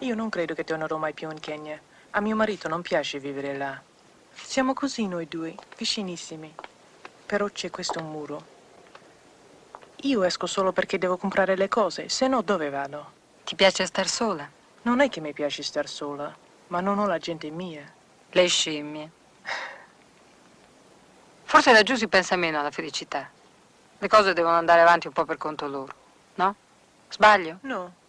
Io non credo che tornerò mai più in Kenya. A mio marito non piace vivere là. Siamo così noi due, vicinissimi. Però c'è questo muro. Io esco solo perché devo comprare le cose, se no dove vado? Ti piace star sola? Non è che mi piace star sola, ma non ho la gente mia. Le scimmie. Forse laggiù si pensa meno alla felicità. Le cose devono andare avanti un po' per conto loro, no? Sbaglio? No.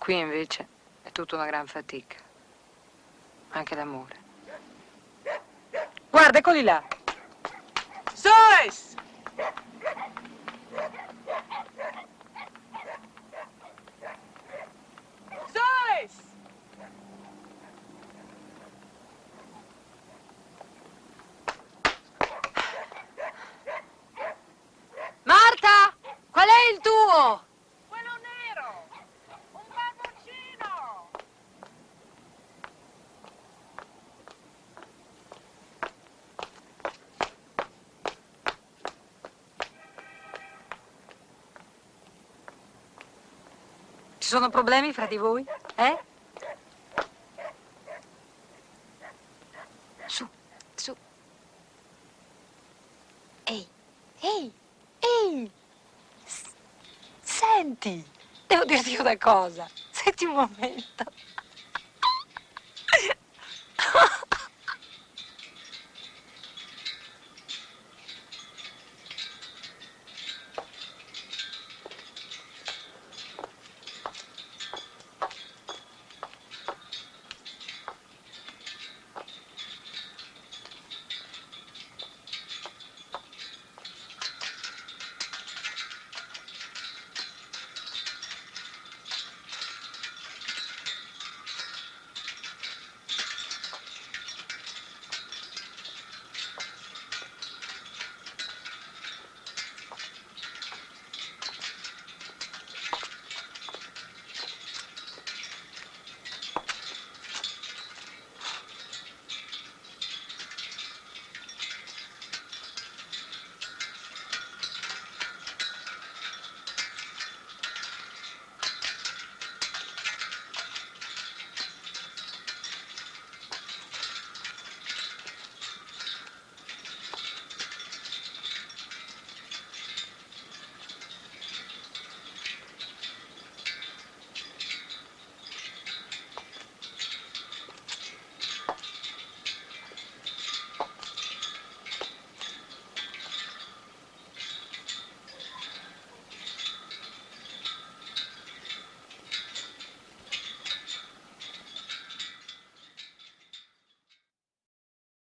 Qui invece è tutta una gran fatica. Anche l'amore. Guarda, eccoli là. Joyce! Sono problemi fra di voi? Eh? Su, su. Ehi, ehi, ehi. S- Senti, devo dirti una cosa. Senti un momento.